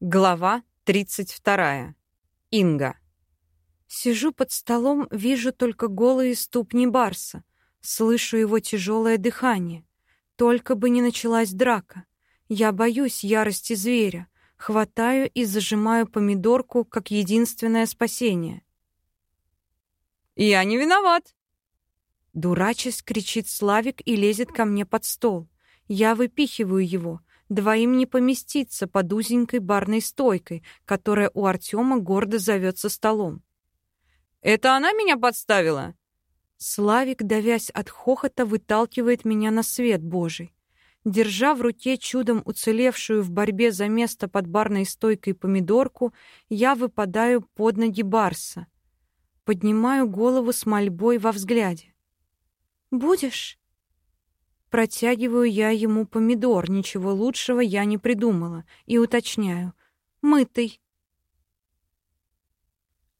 Глава 32. Инга. Сижу под столом, вижу только голые ступни Барса. Слышу его тяжелое дыхание. Только бы не началась драка. Я боюсь ярости зверя. Хватаю и зажимаю помидорку как единственное спасение. «Я не виноват!» Дурачись, кричит Славик и лезет ко мне под стол. Я выпихиваю его — Двоим не поместиться под узенькой барной стойкой, которая у Артема гордо зовется столом. «Это она меня подставила?» Славик, давясь от хохота, выталкивает меня на свет Божий. Держа в руке чудом уцелевшую в борьбе за место под барной стойкой помидорку, я выпадаю под ноги Барса. Поднимаю голову с мольбой во взгляде. «Будешь?» Протягиваю я ему помидор, ничего лучшего я не придумала, и уточняю. «Мытый».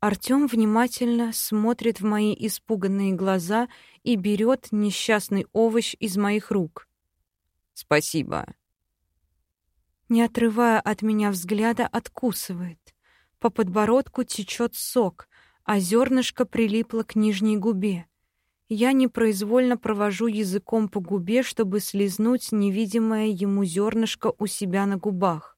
Артём внимательно смотрит в мои испуганные глаза и берет несчастный овощ из моих рук. «Спасибо». Не отрывая от меня взгляда, откусывает. По подбородку течет сок, а зернышко прилипло к нижней губе. Я непроизвольно провожу языком по губе, чтобы слезнуть невидимое ему зернышко у себя на губах.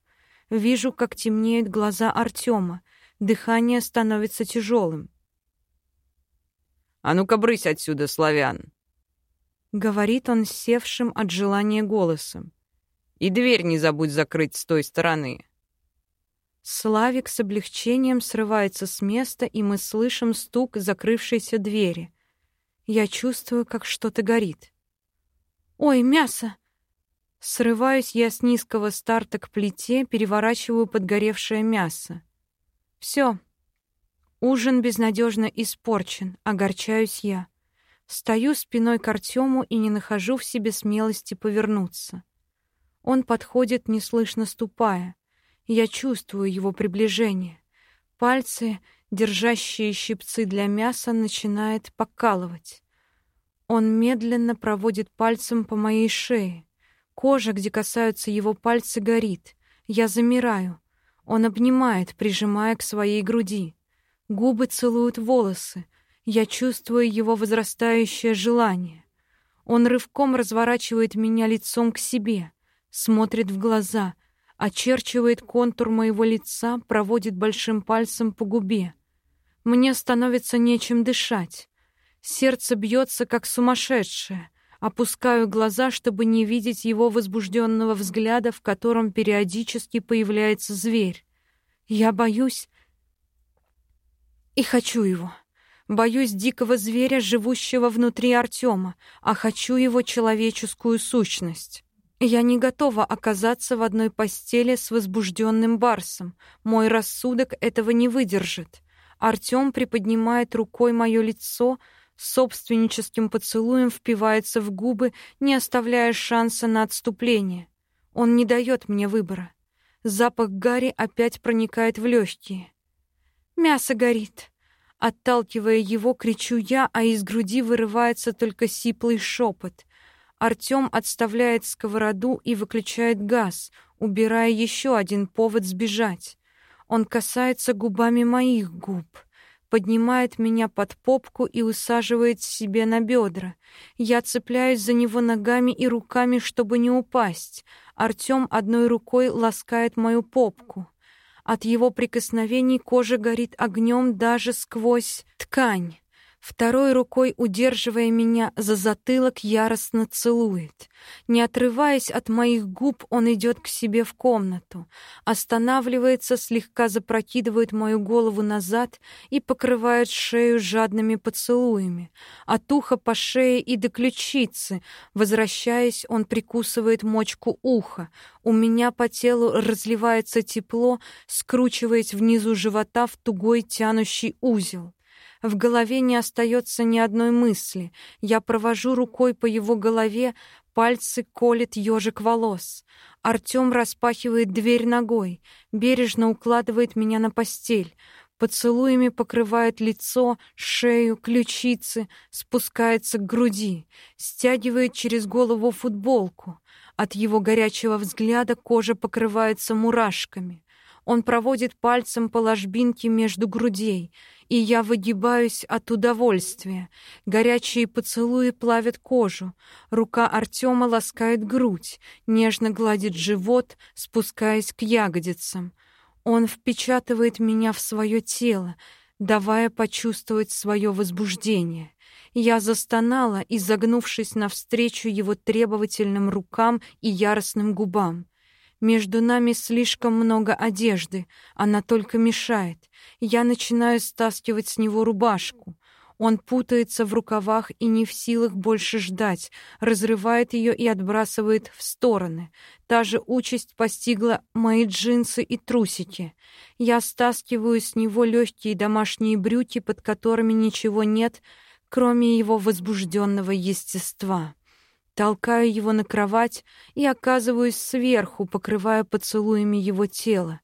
Вижу, как темнеют глаза Артема. Дыхание становится тяжелым. «А ну-ка, брысь отсюда, славян!» Говорит он севшим от желания голосом. «И дверь не забудь закрыть с той стороны!» Славик с облегчением срывается с места, и мы слышим стук закрывшейся двери — я чувствую, как что-то горит. «Ой, мясо!» Срываюсь я с низкого старта к плите, переворачиваю подгоревшее мясо. Все. Ужин безнадежно испорчен, огорчаюсь я. Стою спиной к Артему и не нахожу в себе смелости повернуться. Он подходит, неслышно ступая. Я чувствую его приближение. Пальцы держащие щипцы для мяса, начинает покалывать. Он медленно проводит пальцем по моей шее. Кожа, где касаются его пальцы, горит. Я замираю. Он обнимает, прижимая к своей груди. Губы целуют волосы. Я чувствую его возрастающее желание. Он рывком разворачивает меня лицом к себе, смотрит в глаза, очерчивает контур моего лица, проводит большим пальцем по губе. Мне становится нечем дышать. Сердце бьется, как сумасшедшее. Опускаю глаза, чтобы не видеть его возбужденного взгляда, в котором периодически появляется зверь. Я боюсь и хочу его. Боюсь дикого зверя, живущего внутри Артема, а хочу его человеческую сущность. Я не готова оказаться в одной постели с возбужденным барсом. Мой рассудок этого не выдержит. Артём приподнимает рукой моё лицо, собственническим поцелуем впивается в губы, не оставляя шанса на отступление. Он не даёт мне выбора. Запах гари опять проникает в легкие. Мясо горит. Отталкивая его, кричу я, а из груди вырывается только сиплый шепот. Артём отставляет сковороду и выключает газ, убирая еще один повод сбежать. Он касается губами моих губ, поднимает меня под попку и усаживает себе на бедра. Я цепляюсь за него ногами и руками, чтобы не упасть. Артём одной рукой ласкает мою попку. От его прикосновений кожа горит огнем даже сквозь ткань. Второй рукой, удерживая меня за затылок, яростно целует. Не отрываясь от моих губ, он идет к себе в комнату, останавливается, слегка запрокидывает мою голову назад и покрывает шею жадными поцелуями. От уха по шее и до ключицы. Возвращаясь, он прикусывает мочку уха. У меня по телу разливается тепло, скручиваясь внизу живота в тугой тянущий узел. В голове не остается ни одной мысли. Я провожу рукой по его голове, пальцы колет ежик волос. Артём распахивает дверь ногой, бережно укладывает меня на постель. Поцелуями покрывает лицо, шею, ключицы, спускается к груди, стягивает через голову футболку. От его горячего взгляда кожа покрывается мурашками. Он проводит пальцем по ложбинке между грудей, и я выгибаюсь от удовольствия. Горячие поцелуи плавят кожу. Рука Артема ласкает грудь, нежно гладит живот, спускаясь к ягодицам. Он впечатывает меня в свое тело, давая почувствовать свое возбуждение. Я застонала, изогнувшись навстречу его требовательным рукам и яростным губам. Между нами слишком много одежды, она только мешает. Я начинаю стаскивать с него рубашку. Он путается в рукавах и не в силах больше ждать, разрывает ее и отбрасывает в стороны. Та же участь постигла мои джинсы и трусики. Я стаскиваю с него легкие домашние брюки, под которыми ничего нет, кроме его возбужденного естества. Толкаю его на кровать и оказываюсь сверху, покрывая поцелуями его тело.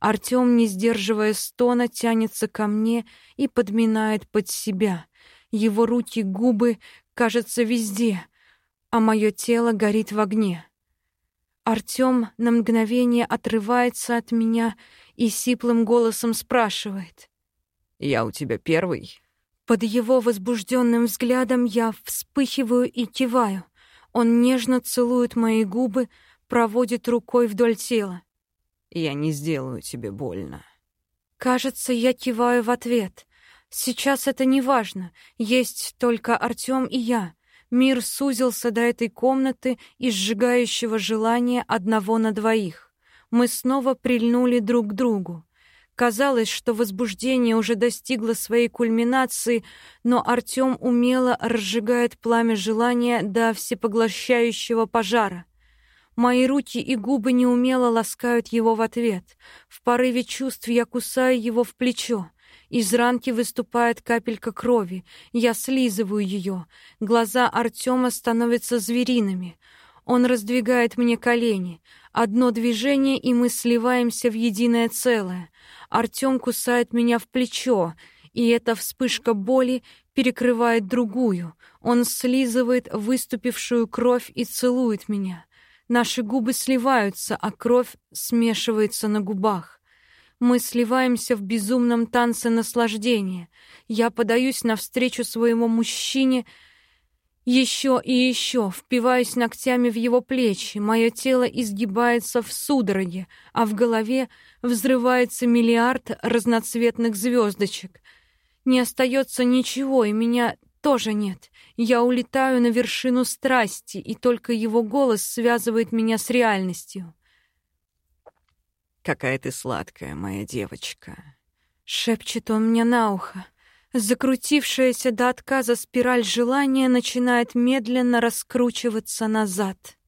Артём, не сдерживая стона, тянется ко мне и подминает под себя. Его руки, губы, кажется, везде, а мое тело горит в огне. Артём на мгновение отрывается от меня и сиплым голосом спрашивает. «Я у тебя первый?» Под его возбужденным взглядом я вспыхиваю и киваю. Он нежно целует мои губы, проводит рукой вдоль тела. «Я не сделаю тебе больно». Кажется, я киваю в ответ. Сейчас это не важно. Есть только Артём и я. Мир сузился до этой комнаты и сжигающего желания одного на двоих. Мы снова прильнули друг к другу. Казалось, что возбуждение уже достигло своей кульминации, но Артём умело разжигает пламя желания до всепоглощающего пожара. Мои руки и губы неумело ласкают его в ответ. В порыве чувств я кусаю его в плечо. Из ранки выступает капелька крови. Я слизываю ее. Глаза Артема становятся звериными. Он раздвигает мне колени. Одно движение, и мы сливаемся в единое целое. Артём кусает меня в плечо, и эта вспышка боли перекрывает другую. Он слизывает выступившую кровь и целует меня. Наши губы сливаются, а кровь смешивается на губах. Мы сливаемся в безумном танце наслаждения. Я подаюсь навстречу своему мужчине, еще и еще впиваюсь ногтями в его плечи, мое тело изгибается в судороге, а в голове взрывается миллиард разноцветных звездочек. Не остается ничего, и меня тоже нет. Я улетаю на вершину страсти, и только его голос связывает меня с реальностью. «Какая ты сладкая, моя девочка!» — шепчет он мне на ухо. Закрутившаяся до отказа спираль желания начинает медленно раскручиваться назад.